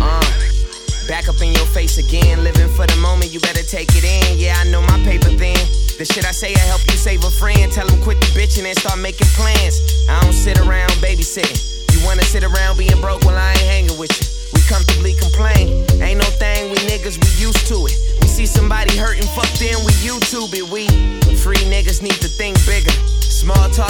Uh, back up in your face again. Living for the moment, you better take it in. Yeah, I know my paper thin. The shit I say, I help you save a friend. Tell them quit the bitching and start making plans. I don't sit around babysitting. You wanna sit around being broke? Well, I ain't hanging with you. We comfortably complain. Ain't no thing, we niggas, we used to it. We see somebody hurting, fuck then we YouTube it. We free niggas need to think bigger. Small talk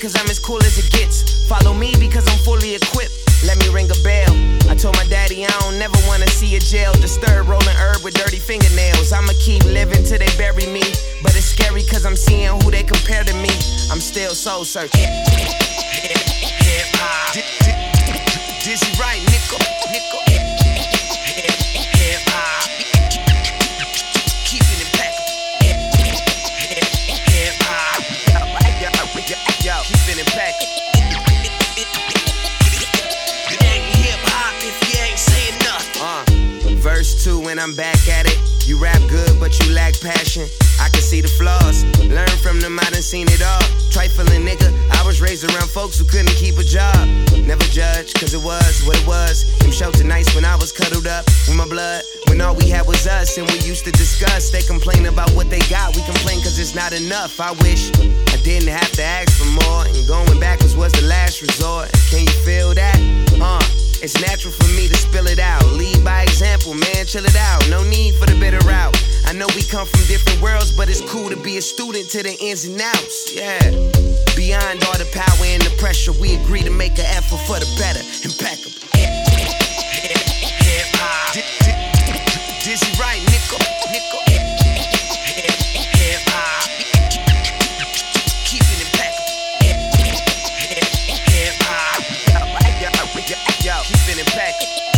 follow me, cause I'm as cool as it gets. Follow me because I'm fully equipped. Let me ring a bell. I told my daddy I don't never wanna see a jail. Disturb rolling herb with dirty fingernails. I'ma keep living till they bury me. But it's scary cause I'm seeing who they compare to me. I'm still soul searching. Hip hop. When I'm back at it. You rap good, but you lack passion. I can see the flaws. Learn from them, I done seen it all. Trifling nigga, I was raised around folks who couldn't keep a job. Never judge, cause it was what it was. Them shelter nights when I was cuddled up with my blood. When all we had was us and we used to discuss. They complain about what they got, we complain cause it's not enough. I wish I didn't have to ask for more. And going backwards was the last resort. Can you feel that? Uh. It's natural for me to spill it out. Lead by example, chill it out. No need for the bitter route. I know we come from different worlds, but it's cool to be a student to the ins and outs. Yeah. Beyond all the power and the pressure, we agree to make an effort for the better. Impeccable. Hip hop. Dizzy right, nickel, nickel. Hip hop. Keeping impeccable. Hip hop. Keeping impeccable.